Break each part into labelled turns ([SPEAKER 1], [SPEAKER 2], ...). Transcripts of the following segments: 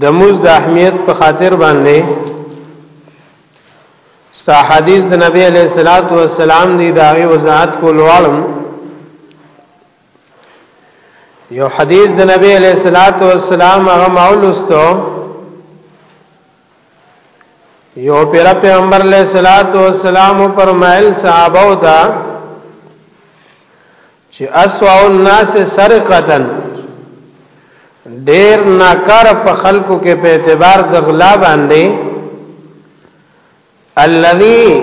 [SPEAKER 1] د موز د اهمیت په خاطر باندې ستا حدیث د نبی علیہ الصلات والسلام دی داغه وضاحت کولوالم یو حدیث د نبی علیہ الصلات والسلام هغه مولستو یو پیر پیغمبر علیہ الصلات والسلام فرمایل صحابه او دا چې اسوا الناس سرقتا ډیر ناکار په خلکو کې په اعتبار د غلا باندې الذي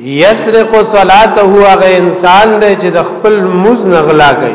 [SPEAKER 1] يسرق صلاته هغه انسان دی چې د خپل موز نغلا کوي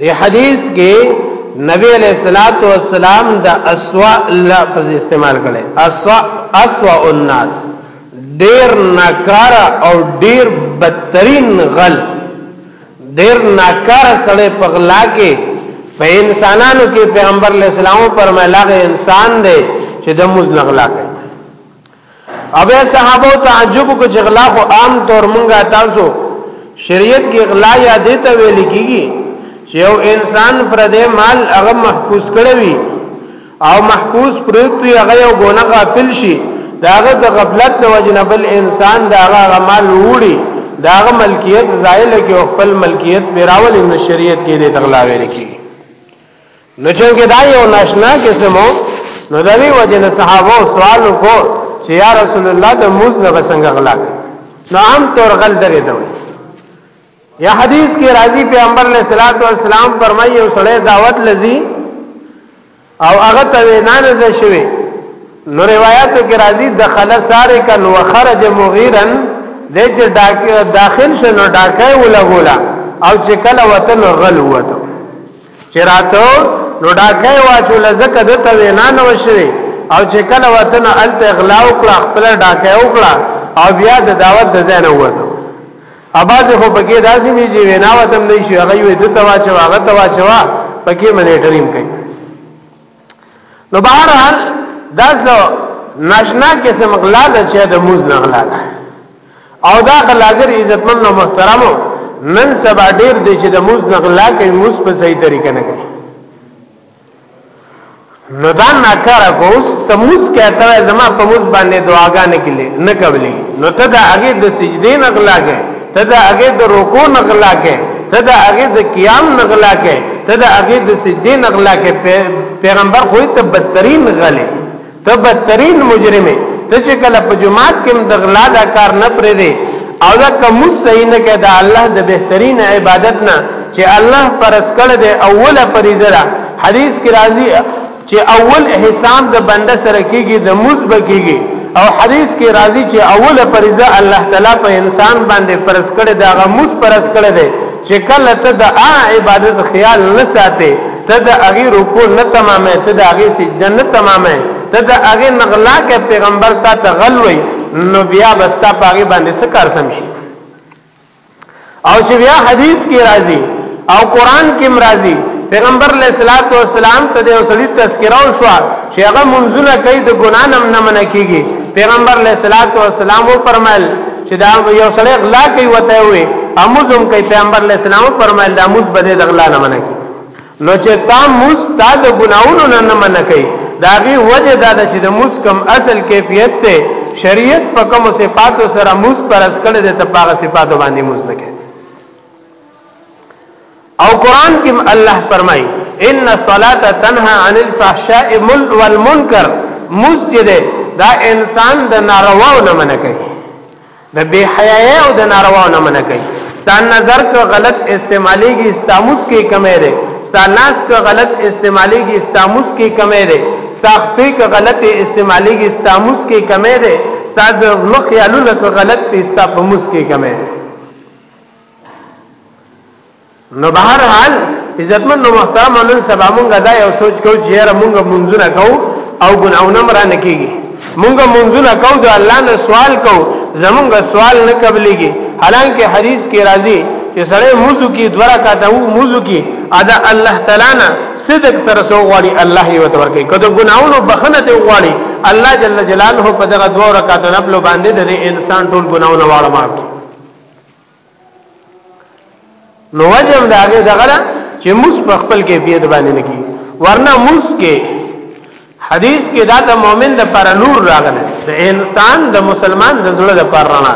[SPEAKER 1] دی حدیث کې نبی علیہ الصلات والسلام دا اسوا لفظ استعمال کړي اسوا اسوا الناس ډیر ناکار او ډیر بدترین غل ډیر ناکار سره پغلا کې په انسانانو کې پیغمبر علیہ السلام پر ملاغه انسان دی چې د موز نغلا کوي اوبه صحابه تعجب کو چې غلا خو عام طور مونږه تاسو شریعت کې غلا یا دیته ویل کیږي چې یو انسان پر دې مال هغه محفوظ کړی وي او محفوظ پروت وي هغه یو ګونه غافل شي داغه د غفلت د وجنه بل انسان داغه مال وړي داغه ملکیت زایل کې خپل ملکیت پیراول ان شریعت کې دې تغلا ویل کیږي نو چې دا یو ناشنا قسمو نو د وی وجه نه صحابه سوال کو چې یا رسول الله د موز نه بسنګ غلا نو عام طور غل درې دوی یا حدیث کې راځي پیغمبر علیہ الصلوۃ والسلام فرمایي او سړی دعوت لذي او هغه ته نه نه شوی نو روایت کې راځي دخل سارق وخرج مغیرا د چې داخل شنو ډاکه ولغولا او چې کله وطن غل وته چې راتو نو ډاکه واچو لزکه د ته وینا نه وشوي او چې کله وطن الته اغلا وکړه خپل ډاکه وکړه او بیا د دعوت د ځای نه وته اباز خو پکې داسې نه چې وینا وتم نه شي هغه یو د ته واچو هغه ته واچو پکې منې ټریم کوي نو بهرحال دا څه ناشنا قسم غلا ده چې د موز نه غلا ده او دا غلاګر عزتمن او محترمو نن سبا ډیر دی چې د موز نه غلا کوي موز په صحیح طریقه نه کوي نو دا ناکاره کوس ته موز کہتا ہے زما په موز باندې دعاګانې کړي نه کوي نو ته دا هغه د سجدې نه غلا کوي ته د هغه د رکوع نغلا کې ته د هغه د قیام نغلا کې ته د هغه د سجدي نغلا کې پیغمبر خو ته بدترین غلې ته بدترین مجرمه ته چې کله په جماعت کې د غلا دا کار نه پرې دی او دا کوم صحیح نه کې دا الله د بهترین عبادت نه چې الله پرس کړ دې اوله فریضه حدیث کې راځي چې اول حساب د بنده سره کیږي د موز بکیږي او حدیث کې راځي چې اول فریضه الله تعالی په انسان باندې فرض کړي دا غموس فرض کړي دی چې کله ته د عبادت خیال نه ساتي ته د هغه رکوع نه تمامه ته د هغه سجده نه تمامه ته د هغه نغلا کې پیغمبر ته تغلوي نو بیا بستا پاګې باندې څه کار سم شي او چې بیا حدیث کې راځي او قران کې مرাজি پیغمبر علیہ الصلوۃ والسلام ته د اوسړي تذکرہ او شو چې هغه منځونه کوي د ګنا نم نه من کیږي پیغمبر علیہ الصلوۃ والسلام فرمایل چې دا یو سړی غلا کوي وته وي اموزم کوي پیغمبر علیہ السلام فرمایل دا موږ بده د غلا نه من کیږي نو چې تا موس تا د ګناونو نه نه منع کوي دا غي وجه دا چې د موس کم اصل کیفیت ته شریعت په کوم صفاتو سره موس پر اس کړه د تپاغه صفاتو باندې موس نه کوي او قران کې الله فرمایي ان الصلاه تنها عن الفحشاء والمنکر موس چې دا انسان د نارواو نه منع کوي د بی حیاي او د نارواو نه منع کوي ستا نظر که غلط استعمالیږي استاموس کې کمې ده ستا لاس که غلط استعمالیږي استاموس کې کمې ده ستا خپې که غلط استعمالیږي استاموس کې کمې ده ستا د زړه خیالونه که غلط دي ستا په موس کې کمې ده نو بهر حال عزتمن نو محترم نن سبا مونږه دا یو سوچ کو چې یاره مونږه منځونه کو او ګناونه مرانه کیږي مونږه منځونه کو د الله نه سوال کو زمونږه سوال نه قبليږي حالانکه حدیث کې راځي چې سره موضوع کې دوه رکعاته وو موضوع کې ادا الله تعالی نه صدق سره سو غواړي الله یې وتور کوي کله ګناونه بخنه ته غواړي الله جل جلاله په دغه دوه رکعاته نفل باندې د انسان ټول ګناونه واړه معاف نو وجم دا هغه دغه ده چې موس په خپل کیفیت باندې نه کی ورنه موس کې حدیث کې دا د مؤمن د پر نور راغلی د انسان د مسلمان د زړه د پر رڼا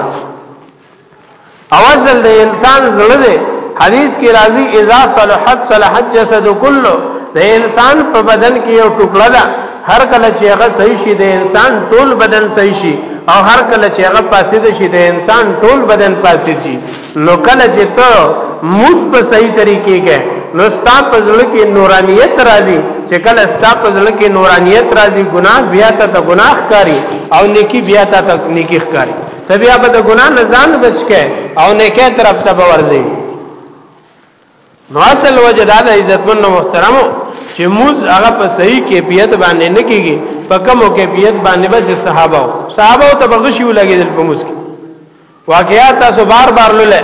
[SPEAKER 1] اوازل د انسان زړه دی حدیث کې راځي اذا صلحت صلحت جسد كله د انسان په بدن کې یو ټوکړه ده هر کله چې هغه صحیح شي د انسان ټول بدن صحیح شي او هر کله چې هغه فاسد شي د انسان ټول بدن فاسد شي نو کله چې ته موس په صحیح طریقې کې نو ستا په ځل کې نورانیت راځي چې کله ستا په ځل کې نورانیت راځي ګناه بیا ته ته ګناه ښکاری او نیکی بیا ته ته نیکی ښکاری ته بیا به د ګناه نه ځان بچ کې او نیکه طرف ته ورځي نو اصل وجه دا د عزتمن محترمو چې موږ هغه په صحیح کیفیت باندې نه کیږي په کومو کیفیت باندې بس صحابه صحابه ته بغشي ولګیدل په موږ واقعیا تاسو بار بار لولې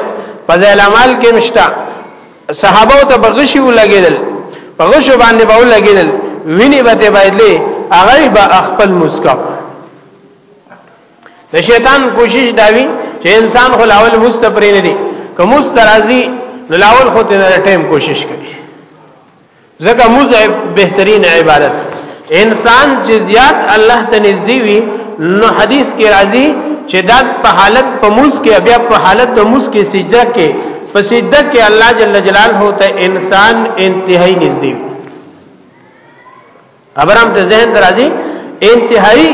[SPEAKER 1] فضائل اعمال کې مشتا صحابه ته بغشي ولګیدل بغشو باندې به ولګیدل ویني به ته باید لې هغه به خپل مسکا د شیطان کوشش داوی چې انسان خو لاول مستپرین دي که مسترازی نو لاول خو ته ټیم کوشش کوي ځکه موز بهترین عبادت انسان چې زیات الله ته نږدې وي نو حدیث کې راځي چې دا په حالت په موز کې بیا په حالت د موز کې سجده کې په سجده کې الله جل جلاله ته انسان انتهایی نږدې وي ابرام ته ذهن درازي انتهایی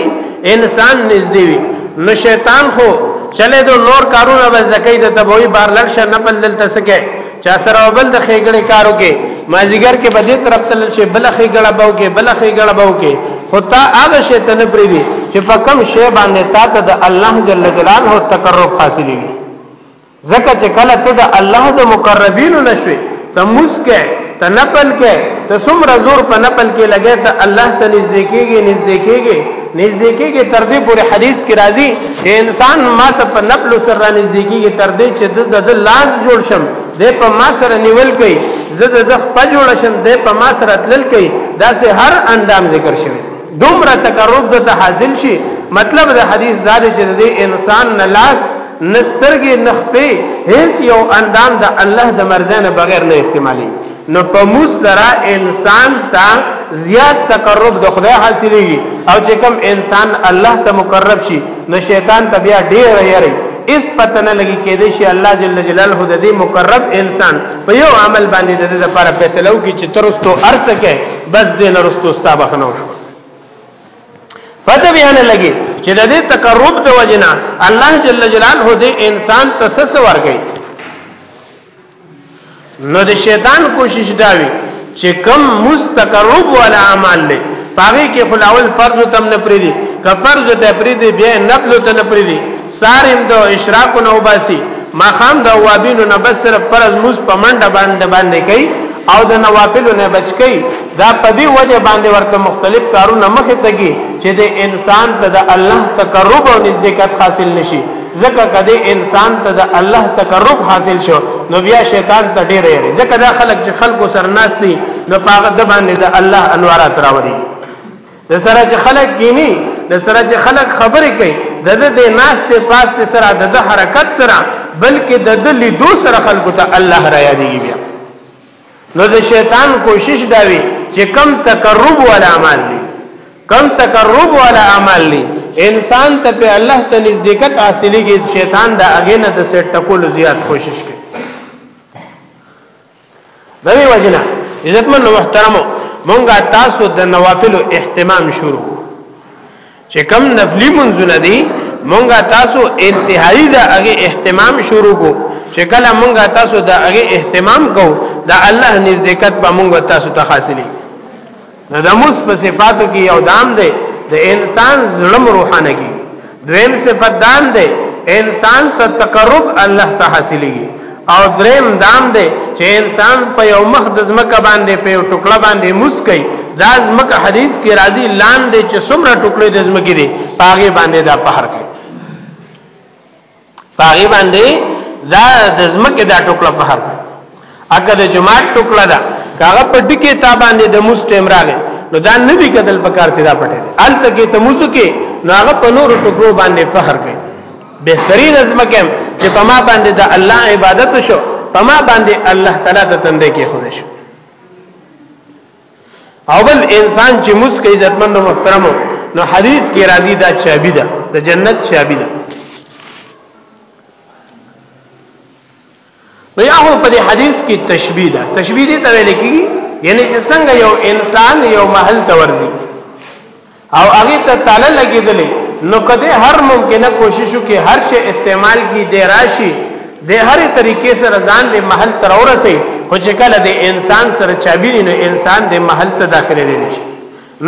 [SPEAKER 1] انسان نږدې وي نو شیطان خو چلے دو نور کارونه بس زکې د تبوی بار لړ شه نه بل دلته سکے چا سره بل د خېګړې کارو کې مازیګر کې بدې طرف تل شي بل خېګړه باو کې بل خېګړه باو کې هوتا هغه شی ته نه پریوي چې په کم شی باندې تا ته د الله جل جلاله تقرب حاصلېږي ځکه چې کله ته د الله د مقربینو نشوي ته مسکه ته نپل کې ته څومره زور په نپل کې لګې ته الله ته نږدې کېږي نږدې کېږي نږدې کېږي تر دې پورې حدیث کې راځي چې انسان ما ته په نپل سره نږدې کېږي تر دې چې د لاس جوړ شم د په ما سره نیول کوي زه د خپل جوړ شم د په ما سره تلل کوي دا سه هر اندام ذکر شوی دومره تقرب د حاصل شي مطلب د حدیث دا دی چې د انسان نه لاس نسترګې نخپې هیڅ یو اندام د الله د مرزنه بغیر نه استعمالي نو په موس سره انسان ته زیات تقرب د خدای حاصلېږي او چې کوم انسان الله ته مقرب شي نو شیطان ته بیا ډېر یری اس پته نه لګي کې دې شي الله جل جلاله د دې مقرب انسان په یو عمل باندې د دې لپاره فیصله وکړي چې ترستو ارسکه بس دې نرستو ستا بخنه وشو پته بیا نه لګي چې د دې تقرب د وجنا الله جل جلاله دې انسان ته سس ورګي نو د شیطان کوشش داوي چې کم مستقرب ولا اعمال لې پاره کې خلاول فرض تم نه پریدي که فرض ته پریدي بیا نفل ته نه پریدي سهار هم د اشراق نه وباسي ماخام د اوابینو نه بس صرف فرض موز په منډه باندې باندې کوي او د نوافل نه بچ کوي دا په دې وجه باندې ورته مختلف کارونه مخه تګي چې د انسان ته د الله تقرب او نزدېکت حاصل نشي ځکه کده انسان ته د الله تقرب حاصل شو نو بیا شیطان ته ډیر یې ځکه دا خلک چې خلکو سرناس دي نو پاغه د باندې د الله انوارات راوړي د سره چې خلک کینی د سره چې خلک خبرې کوي د د ناشته پاسته سره د حرکت سره بلکې د د لیدو سره خلکو ته الله را یادېږي بیا نو د شیطان کوشش دا وی چې کم تقرب ولا اعمال دي کم تقرب ولا اعمال دي انسان ته په الله ته نزدېکت حاصلېږي شیطان دا اغینه د سټ ټکول زیات کوشش کوي دوی وجنه عزتمن محترمو مونږه تاسو د نوافل اهتمام شروع چې کم نفلی منځونه دي مونږه تاسو انتهایی د هغه اهتمام شروع کو چې کله مونږه تاسو د هغه اهتمام کو دا الله نزدېکت به مونږه تاسو ته حاصلې نو د موس په صفاتو کې یو دام دی د انسان ظلم روحانه کی دویم صفت دام دی انسان ته تقرب الله ته حاصلېږي او دریم دام دی چې انسان په یو مخ د ځمکه باندې په یو ټوکړه باندې موس کوي دا ځمکه حدیث کې راځي لاندې چې څومره ټوکړې د ځمکې دي پاګې باندې دا پهر کوي پاغي باندې دا د زمکه دا ټوکړه په هر اګه د جماعت ټوکړه دا کاغه په ډکه تا باندې د مستم راغی نو دا نه دی کدل په کار چې دا پټه دی ال تکي ته موسو کې نو هغه په نور ټوکړو باندې فخر کوي بهترین زمکه چې په ما باندې د الله عبادت شو په ما باندې الله تعالی ته تندې کې خو شو اول انسان چې موس کوي عزتمن او محترم نو حدیث کې راځي دا چابي ده د جنت چابي ده نو یا هو په دې حدیث کې تشبیه ده تشبیه دې ته ویل کیږي یعنی چې څنګه یو انسان یو محل ته ورځي او هغه ته تاله لګیدلې نو که دی هر ممکنه کوشش وکړي هر شی استعمال کی دی راشي د هرې طریقې سره ځان د محل تر ورسې خو چې کله د انسان سره چابینی نو انسان د محل ته داخله دی نشي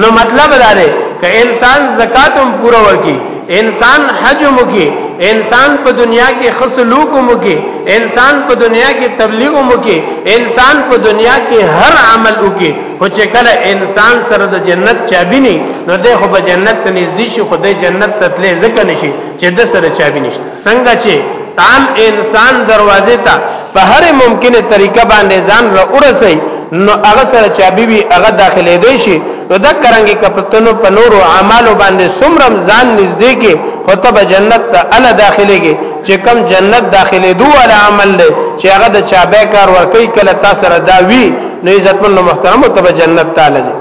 [SPEAKER 1] نو مطلب دا دی که انسان زکات هم پوره ورکي انسان حج هم وکي انسان په دنیا کې خصلوک هم وکي انسان په دنیا کې تبلیغ هم وکي انسان په دنیا کې هر عمل وکي خو چې کله انسان سره د جنت چابي نه نو د خو به جنت ته نږدې شي خو د جنت ته تلې ځکه نشي چې د سره چابي نشته څنګه چې تام انسان دروازې ته په هر ممکنه طریقه باندې ځان را ورسي نو هغه سره چابي وي هغه داخلي دی شي نو دا کرانګي کپتنو په نورو اعمالو باندې سمرم ځان نږدې کې خو ته به جنت ته اله داخليږي چې کم جنت داخلي دوه ول عمل دی چې هغه د چا به کار ورکي کله تاسو را دا وی نو عزت من محترم ته به جنت تعالی دی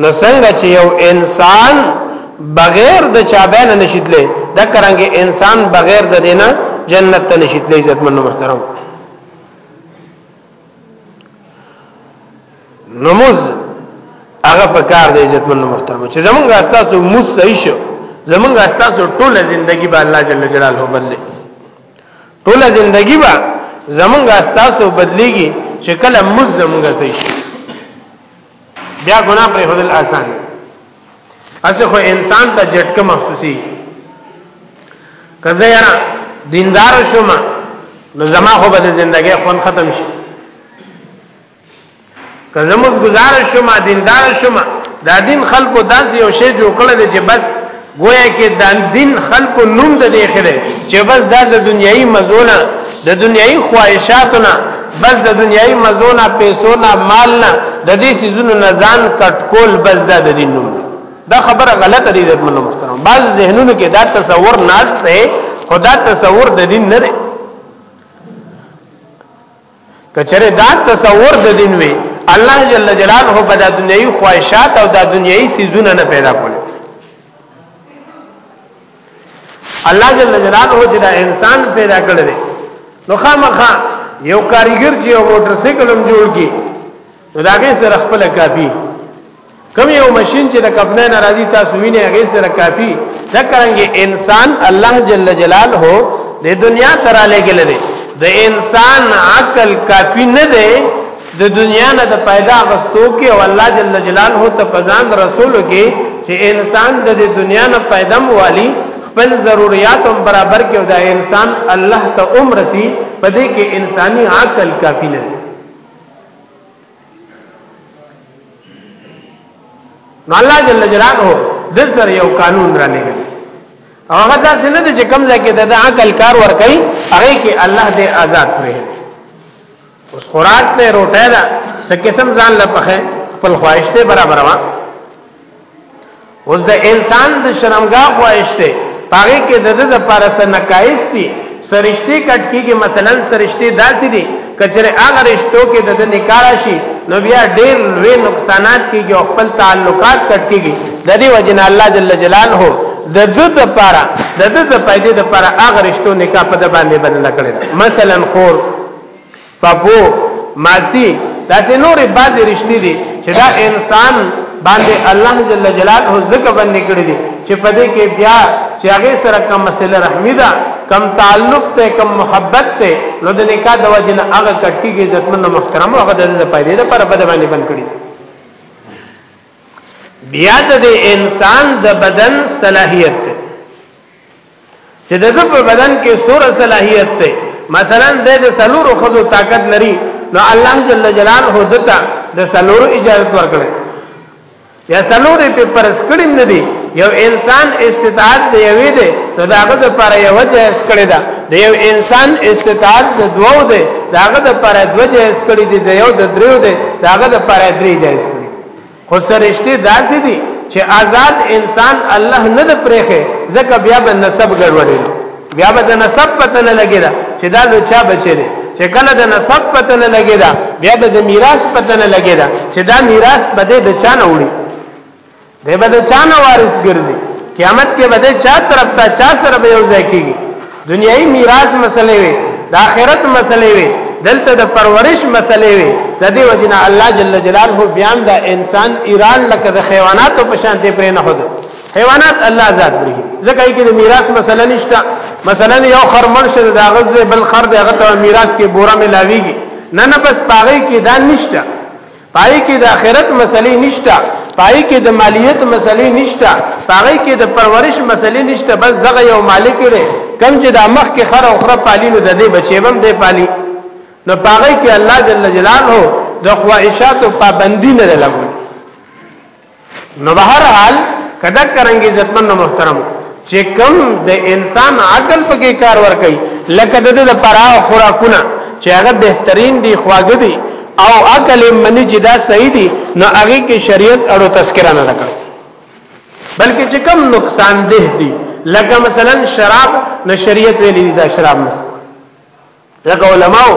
[SPEAKER 1] نو څنګه چې یو انسان بغیر د چا به نه نشیدلې دا کرانګي انسان بغیر د دینه جنت ته نشیدلې عزت من محترم نموز هغه په کار دی عزتمن محترم چې زمونږ استاسو مو صحیح شو زمونږ استاسو ټوله ژوندۍ به الله جل جلاله بدلی ټوله ژوندۍ به زمونږ استاسو بدلیږي چې کله مو زمونږ صحیح شي بیا ګناه پر خدل آسان اسه خو انسان ته جټکه محسوسي کزه یاره دیندار شوم نو زما خو به د ژوندۍ خون ختم شي کزه مو گزار شوم دیندار شوم دا دین خلکو داسې یو شی جوړ کړل چې بس گویا کې د دین خلق نوم د دې خره چې بس دا د دنیایي مزونه د دنیایي خواهشاتونه بس د دنیایي مزونه پیسو نه مال نه د دې سيزونو نه ځان کټکول بس دا د دین نوم دا خبره غلطه دي عزت منو محترم بعض ذهنونو کې دا تصور ناس ته خدا تصور د دین نه دی کچره دا تصور د دین وی الله جل جلاله په د دنیوي خواهشات او د دنیوي سيزونه نه پیدا کول الله جل جلاله چې دا انسان پیدا کړل نو خامخا یو کاریګر چې یو موټر سایکل هم جوړ کی نو دا غي سره خپل کافي کوم یو ماشين چې د کپنه ناراضي تاسو ویني غي سره کافي دا کرانګي انسان الله جل جلاله د دنیا ترا لګل دي د انسان عقل کافي نه دی د دنیا نه د پیدا غستو کې او الله جل جلاله ته پزان رسول کې چې انسان د دنیا نه پیدم والی خپل ضرورت هم برابر کې دا انسان الله ته عمر سي پدې کې انساني عقل کافي نه نو الله جل جلاله د سر یو قانون را لګي او هغه دا څنګه د کوم ځای کې د عقل کار ور کوي هغه کې الله دې آزاد کړي اوس خوراک ته روټه ده سکه سم ځان لپخه خپل خواهش ته برابر وا اوس د انسان د شرمګا خواهش ته پاره کې د د لپاره سنکایس دي سرشتي کټ کیږي مثلا سرشتي داسې دي کچره هغه رشتو کې د نکاح شي نو بیا ډېر لوی نقصانات کیږي او خپل تعلقات کټ کیږي د دې وجنه الله جل جلاله د د د پاره د د د پیدې د پاره هغه رشتو نکاح په د باندې بدل کړي مثلا خور پپو، ماسی، داسې نورې بعضې رشتې دي چې دا انسان باندې الله جل جلاله ځکه باندې کړی دي چې په دې کې بیا چې هغه سره کوم مسله رحمی ده کم تعلق ته کم محبت ته نو د نکاح د وجه نه هغه کټی کې عزتمن محترم هغه د پیدا ده پر بده باندې بن کړی بیا د انسان د بدن صلاحیت چې د په بدن کې سور صلاحیت ته مثلا د سلور خدو طاقت لري نو الله جل جلاله دته د سلور اجازه ورکړي یا سلور په پرس کړي نه دي یو انسان استطاعت دی وی دی نو داغه د پر یو جهز کړي دا د یو انسان استطاعت د دوو دی داغه د پر دوه جهز کړي دی د یو د دریو دی داغه د پر درې جهز خو سرشته داسې دي چې آزاد انسان الله نه د پرېخه ځکه بیا به نسب ګډوډي بیا به د نسب پته نه لګي دا چې دا له چا بچی دی چې کله د نسب پته نه لګي دا بیا به د میراث پته نه لګي دا چې دا میراث به د چا نه وړي دی به د چا نه وارث ګرځي قیامت کې به د چا طرف ته چا سره به یو ځای کیږي دنیوي میراث مسلې وي د آخرت مسلې وي دلته د پرورش مسلې وي د دې وجنه الله جل جلاله بیان د انسان ایران لکه د حیواناتو په شان دی پرې نه هدو حیوانات الله آزاد کړی ځکه یې کې د میراث مسله نشته مثلا یو خرمن شه د غز بل خر د هغه ته میراث کې بوره ملاويږي نه نه بس پاغي کې دا نشته پای کې د آخرت مسلې نشته پای کې د مالیت مسلې نشته پای کې د پرورش مسلې نشته بس دغه یو مالک دی کم چې د مخ کې خر او خره پالي نو د دې بچي بم دی پالي نو پای کې الله جل جلاله د خواهشاتو پابندي نه لګوي نو به هر حال کدا کرنګي عزتمن محترم چې کوم د انسان عقل پکې کار ور کوي لکه د د پرا خوراکونه چې هغه بهترین دي خواږه دي او عقل منی چې دا صحیح دي نو هغه کې شریعت اړو تذکرہ نه لګا بلکې چې کم نقصان ده دي لکه مثلا شراب نو شریعت ویلي دا شراب مس ځکه علماء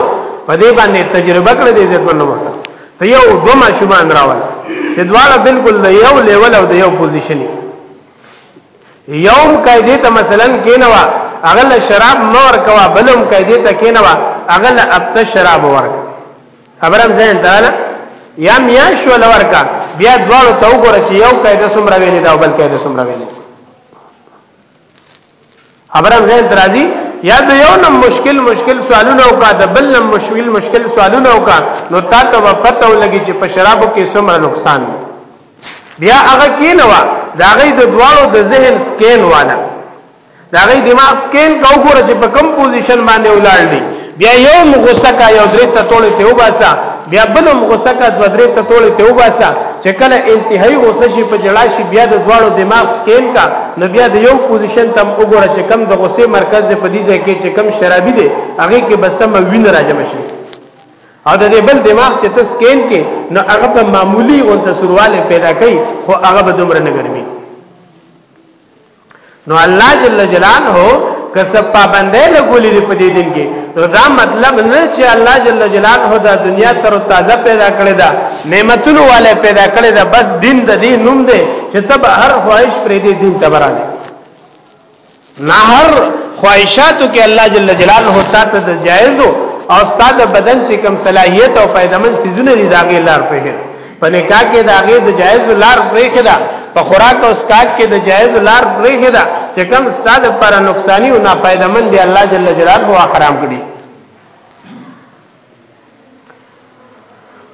[SPEAKER 1] په دې باندې تجربه کړې دي عزت مند مخته ته یو دوه ماشومان راول چې دواړه بالکل د یو لیول او د یو پوزیشن یوم قاعده ته مثلا کینوا اغل شراب نور کوا بلم قاعده ته کینوا اغل ابت شراب ورک خبرم زین تعالی یا میاش ول ورکا بیا دواړو ته وګوره چې یو قاعده سمره ویلې دا بل قاعده سمره ویلې ابرام زید درازی یا د یو نم مشکل مشکل سوالونه وکا د بل نم مشکل مشکل سوالونه وکا نو تا ته وفته ولګي چې په شرابو کې څومره نقصان دی بیا هغه کینوا دا غي د دواړو د ذهن سکین والا دا غي دماغ سکین کو ګوره چې په کم پوزیشن باندې ولاړ دي بیا یو مغوسه کا یو درې ته ټوله ته وباسه بیا بل مغوسه کا دو درې ته ټوله ته وباسه چې کله انتهایی غوسه شي په جړا شي بیا د دواړو دماغ سکین کا نو بیا د یو پوزیشن تم وګوره چې کم د غوسه مرکز دی په دې ځای کې چې کم شرابي دی هغه کې بسم وین راجم شي او د دې بل دماغ چې ته سکین کې نو هغه په معمولی او د سرواله پیدا کوي خو هغه به دومره نه ګرمي نو الله جل جلاله که څه پابندې لګولې دي په دې دین کې نو دا مطلب نه چې الله جل جلاله دا دنیا تر تازه پیدا کړې ده نعمتونو والے پیدا کړې ده بس دین د دې نوم دی چې تب هر خواهش پرې دې دین ته برانه نه هر خواهشاتو کې الله جل جلاله تاسو ته جایز او استاد بدن چې کم صلاحیت او فائدمن سيزونه دي داګه لار په هر په نکاح کې دا غي د جایز لار پرېخه ده په خوراک او اسکاک کې د جایز لار پرېخه ده چې کوم ستاسو پر نقصانی او ناپایدمن دی الله جل جلاله هو حرام کړی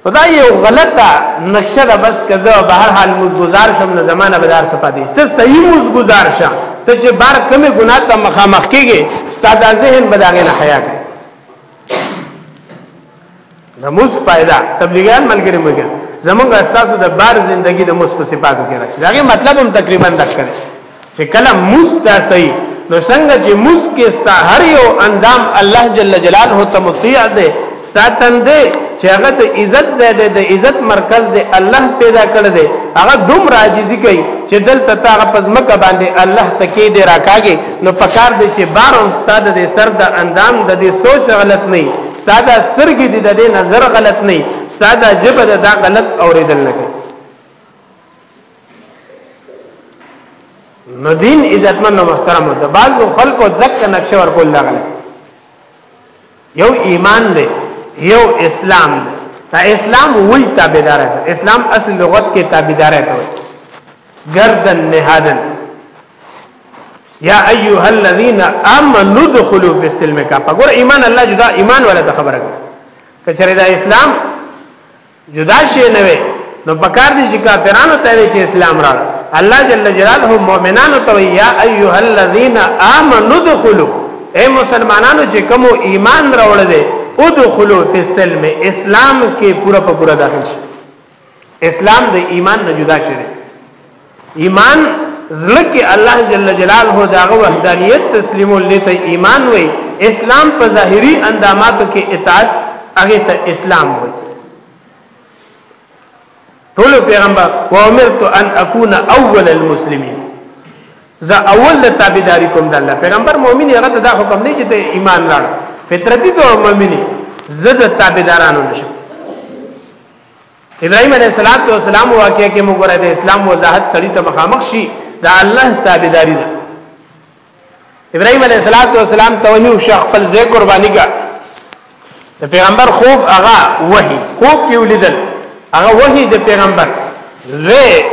[SPEAKER 1] خدا یو غلطه نقشه ده بس کده به هر حال مزګزار شم نه زمانہ بدار صفه دي ته صحیح مزګزار شه ته چې بار کمی ګناه ته مخامخ کیږي ستاسو ذهن بداغه نه حیا کوي د موس پیدا تبلیغیان ملګری مګر زمونږ استادو د بار زندگی د موس په صفاتو کې راځي داغه مطلب هم تقریبا دا کړی چې کله موس دا صحیح نو څنګه چې موس کې ستا هر یو اندام الله جل جلاله ته مطیع دی ستا تندې چې هغه د عزت زیاده د عزت مرکز دی الله پیدا کړ دی هغه دوم راجیزی کوي چې دلته تا هغه پزمکه باندې الله تکي دی راکاږي نو پکار دی چې بار استاد د سر د اندام د دې سوچ غلط نه ستا دا سترګې دي د دې نظر غلط نه ستا دا جبه د دا غلط اوریدل نه کوي نو دین عزتمن او محترم د بعض خلکو ځکه نقشه ورکول نه غلط یو ایمان دی یو اسلام دی دا اسلام وی تابعدار دی اسلام اصل لغت کې تابعدار دی گردن نهادن یا ایها الذین آمنوا ادخلوا فی السلم کافه ګور ایمان الله جدا ایمان ولا ته خبره کچره دا اسلام جدا شی نه وي نو پکار دي چې کافرانو ته چې اسلام راړ الله جل جلاله مؤمنانو ته یا ایها الذین آمنوا ادخلوا اے مسلمانانو چې کوم ایمان راوړل دي ادخلوا فی السلم اسلام کې پورا په پورا داخل شي اسلام د ایمان نه جدا شوی ایمان زړه کې الله جل جلاله داغه وحدانیت تسلیمول لته ایمان وای اسلام په ظاهری انداماتو کې اطاعت هغه ته اسلام وای ټول پیغمبر وامرت ان اكون اول المسلمین زه اول د تابعداري کوم د الله پیغمبر مؤمن هغه ته دا حکم نه چې ته ایمان لار فطرتي ته مؤمنی زه د تابعدارانو نشم ابراهيم عليه السلام واقعي کې موږ ورته اسلام وضاحت سړی ته مخامخ شي دا الله تابعداري ده ابراهيم عليه السلام توحید شیخ خپل ځای قرباني کا د پیغمبر خوب هغه وਹੀ خوب کې ولیدل هغه وਹੀ د پیغمبر زوی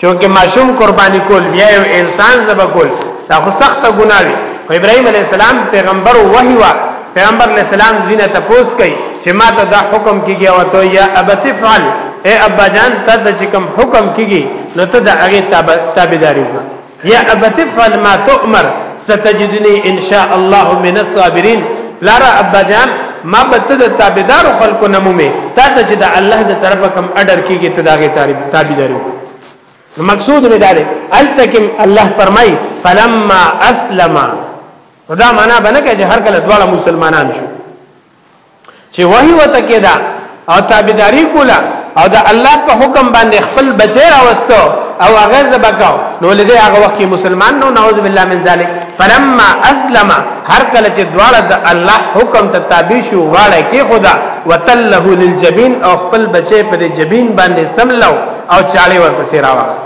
[SPEAKER 1] چونکه ماشوم قرباني کول بیا یو انسان زبا کول دا خو سخته ګناه وي خو ابراهيم عليه السلام پیغمبر وحي وا پیغمبر عليه السلام زینه تپوس کوي چې ما ته دا حکم کیږي او ته یا ابتی فعل اے ابا جان ته د کوم حکم کیږي نو ته د هغه تابعداري وکړه یا ابت افعل ما تؤمر ستجدنی ان شاء الله من الصابرین لارا ابا جان ما بت د تابعدار خلکو نمومه تا ته چې د الله د طرفه کم اډر کیږي ته داغه تابعداري مقصود می دار التکم الله فرمای فلما اسلم خدا معنا بنه کې چې هر کله دواړه مسلمانان شو چې وحي وته کېدا او تابعداري کوله او د الله په حکم باندې خپل بچی راوستو او هغه زبکاو نو لدې هغه وخت مسلمان نو نعوذ بالله من ذلک فلما اسلم هر کله چې دواړه د الله حکم ته تابع شو غاړه کې خدا وتله للجبین او خپل بچی په جبین باندې سملو او چاړي ورپسې راوست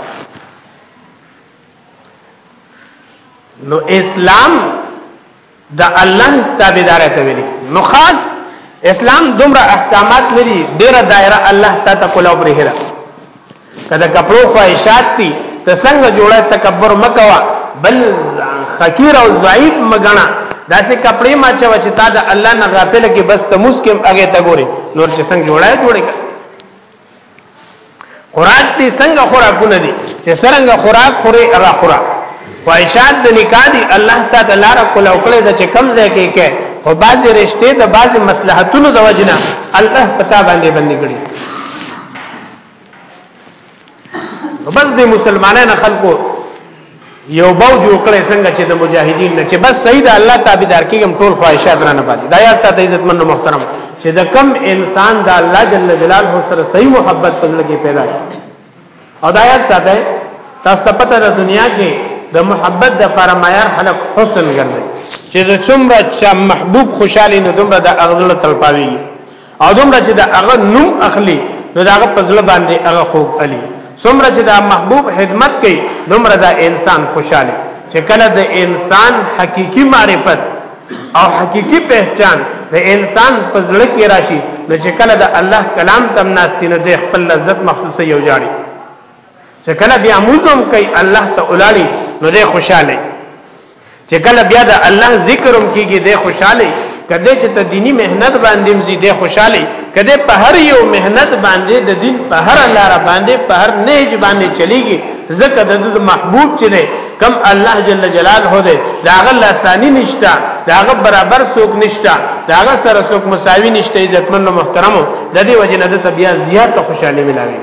[SPEAKER 1] نو اسلام د الله تابعدار ته ویل نو خاص اسلام دومره احکامات لري ډیره دایره الله ته تکول او برهره کله کپړو خواهشات دي ته څنګه جوړه تکبر مکوا بل خکیر او ضعیف مګنا داسې کپڑے ما چا چې تا د الله نه غافل کې بس ته مسکم اگې ته ګوري نور چې څنګه جوړه جوړه خوراک دې څنګه خوراکونه دي چې څنګه خوراک خوري هغه خوراک خواهشات د نکاح دي الله تعالی لار کول او کړی د چې کم ځای کې کې او بعضی رشته د بعضی مصلحتونو د وجنه الله پتا باندې باندې کړی بس د مسلمانانو خلکو یو باو جو کړه څنګه چې د مجاهدین نه چې بس صحیح ده الله تابعدار کیږم ټول خواهشات رانه پاتې دا یاد ساته عزت منو محترم چې د کم انسان د الله جل جلاله سره صحیح محبت په لګي پیدا شي او دا یاد ساته تاسو ته پته ده دنیا کې د محبت د پر معیار خلق حسن ګرځي چې د څومره چې محبوب خوشاله نو دومره د اغزل تلپاوي او دومره چې دا هغه نوم اخلي نو دا هغه پزله باندې هغه خوب علي څومره چې دا محبوب خدمت کوي دومره دا انسان خوشاله چې کله د انسان حقيقي معرفت او حقيقي پہچان د انسان پزله کې راشي نو چې کله د الله کلام تم ناشتي نه د خپل لذت مخصوصه یو جاړي چې کله بیا موزم کوي الله ته اولاړي نو دې خوشاله چې کله بیا د الله ذکر هم کیږي د خوشاله کده چې ته دینی مهنت باندې مزي د خوشاله کده په هر یو مهنت باندې د دین په هر لار باندې په هر نهج باندې چلیږي زکه د محبوب چې دی کم الله جل جلاله دی دا غل اسانی نشتا دا غ برابر څوک نشتا دا غ سره څوک مساوي نشته عزتمن او محترم د دې وجه نه د طبيعت زیات خوشاله ملاوي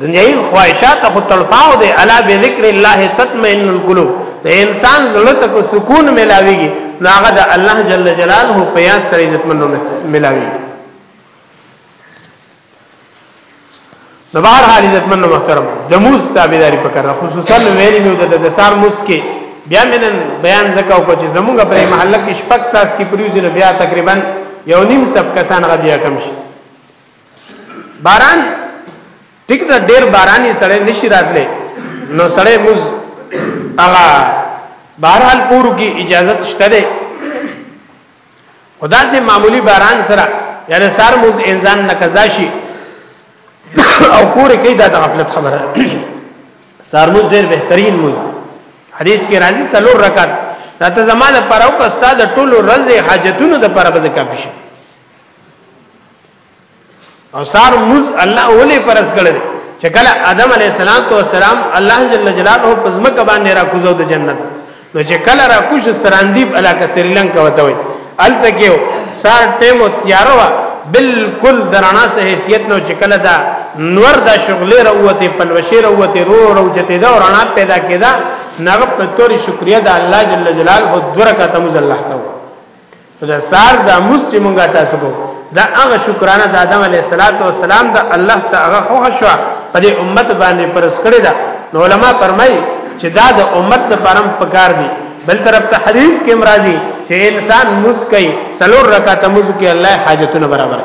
[SPEAKER 1] دنیوي خواهشات خو تړپاو دی الا بذکر الله تطمئن القلوب د انسان زړه ته سکون ملاويږي نو هغه د الله جل جلاله په یاد سره عزتمن ملاويږي د بهر حال عزتمن محترم د موس تابعداري پکره خصوصا ویلي نو د دسار موس کې بیا منن بیان زکاو کو چې زموږ پر محله کې شپږ ساس کې پریوزي بیا تقریبا یو نیم سب کسان غدیا کم شي باران ټیک دا ډیر باراني سړی نشي راتلی نو سړی موز هغه بهرحال پورو کې اجازه شته ده خدا سي معمولی باران سره یعنی سار موز انسان نه قضا شي او کور کې دا د غفلت خبره سار موز ډیر بهترین موز حدیث کې راځي سلور رکعت دا ته زمانه پر او کستا د ټولو رزه حاجتونو د پر بز کافي شي او سار موز الله اولی پرس کړل چې کله آدم علی السلام تو السلام الله جل جلاله په زمکه باندې را کوزو د جنت نو چې کله را کوش سراندیب علاقه سریلانکا وته وي الته کې سار ټیم او تیارو بالکل درانه سه حیثیت نو چې کله دا نور دا شغلې راوته پلوشې راوته رو رو جته دا رڼا پیدا کېدا نغه په توري شکریا د الله جل جلاله درکته مز الله ته دا سار دا مست مونږه تاسو کو دا هغه شکرانه د آدم علی السلام د الله ته هغه خو شو په دې امت باندې پرس کړی دا نو علما فرمایي چې دا د امت لپاره پکار دي بل طرف ته حدیث کې مرাজি چې انسان مسکای سلور رکعات مسکای الله حاجتونه برابر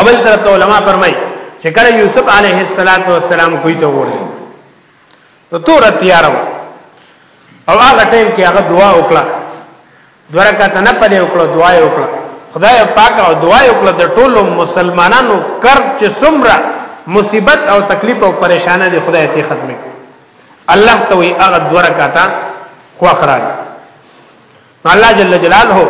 [SPEAKER 1] اول طرف ته علما فرمایي چې کله یوسف علیه السلام کوی ته وړي نو تور تیار و او هغه ټیم کې هغه دعا وکړه دورکه ته نه پدې وکړه دعا یې وکړه خدای پاک او دعا یې وکړه د ټولو مسلمانانو کرب چې څومره مصیبت او تکلیف او پریشانه دي خدای ته ختمه الله ته وی هغه دورکه ته خوخرال الله جل جلاله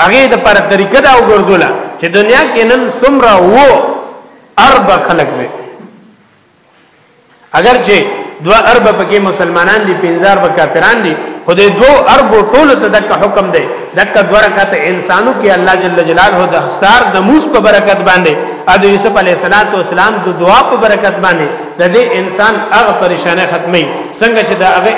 [SPEAKER 1] هغه د پر طریقه دا وګرځولا چې دنیا کې نن څومره وو اربع خلق وي اگر چې دو ارب پکې مسلمانان دي پنځار به کافران دي خو دې دو ارب ټول ته دک حکم دی دک دو رکعت انسانو کې الله جل جلاله د حصار د موس په برکت باندې او د یوسف علی السلام د دعا په برکت باندې د دې انسان هغه پریشانه ختمي څنګه چې دا هغه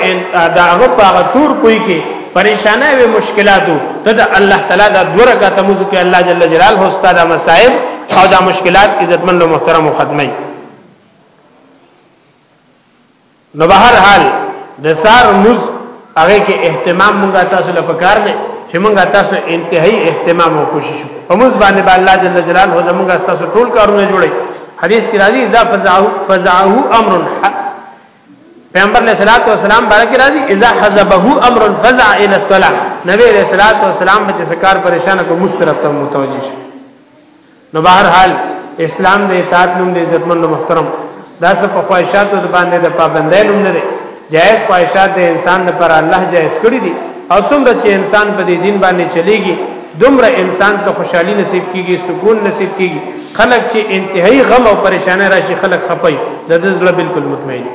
[SPEAKER 1] دا هغه په هغه تور کوي کې پریشانه وي مشکلاتو ته د الله تعالی د دو رکعت موس کې الله جل جلاله استاد مصائب او دا مشکلات عزتمن او محترم ختمي نو به هر حال د سار مز هغه کې اهتمام مونږه تاسو له پکار دی چې مونږه تاسو انتهایی اهتمام او کوشش وکړو په موږ باندې به الله جل جلاله زمونږه تاسو ټول کارونه جوړي حدیث کې راځي اذا فزعه فزعه امر پیغمبر علیہ الصلوۃ والسلام بارک راضی اذا حزبه امر فزع الى الصلاه نبی علیہ الصلوۃ والسلام بچ سکار پریشان کو مسترب ته متوجی شو نو بهر حال اسلام د اطاعت نوم د عزتمن محترم دا څه په خواهشات د باندې د پابندۍ نوم نه دی جائز خواهشات د انسان لپاره الله جائز کړی دي او څومره چې انسان په دې دین باندې چلیږي دومره انسان ته خوشحالي نصیب کیږي سکون نصیب کیږي خلک چې انتهایی غم او پریشانه راشي خلک خپي د دې ځله بالکل مطمئن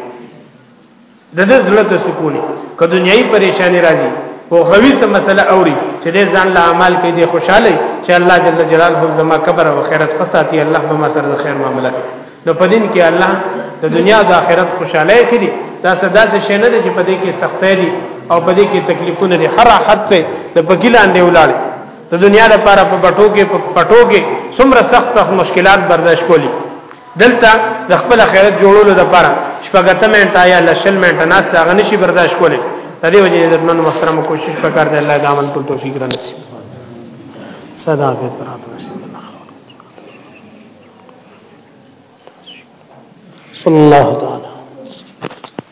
[SPEAKER 1] د دې زړه ته سکونی که دنیوي پریشانی راځي او غوي سم مسله اوري چې دې ځان له اعمال کې دې خوشاله چې الله جل جلاله زما قبر او خیرت خصاتی الله به ما سره د خیر معاملات نو په دین کې الله د دنیا او د آخرت خوشاله کړي دا صدا څه شنه دي چې په دې کې سختۍ دي او په دې کې تکلیفونه دي هر حد ته د پګیلان دی ولاړ د دنیا لپاره په پټو کې په پټو کې څومره سخت سخت مشکلات برداشت کولی دلته د خپل خیرت جوړولو لپاره شپږته منټه یا لشل منټه ناس لاغ نشي برداشت کولی د دې وجې د نن محترم کوشش وکړ د الله د عمل ټول توفیق را نصیب صدا به تر صلی الله تعالی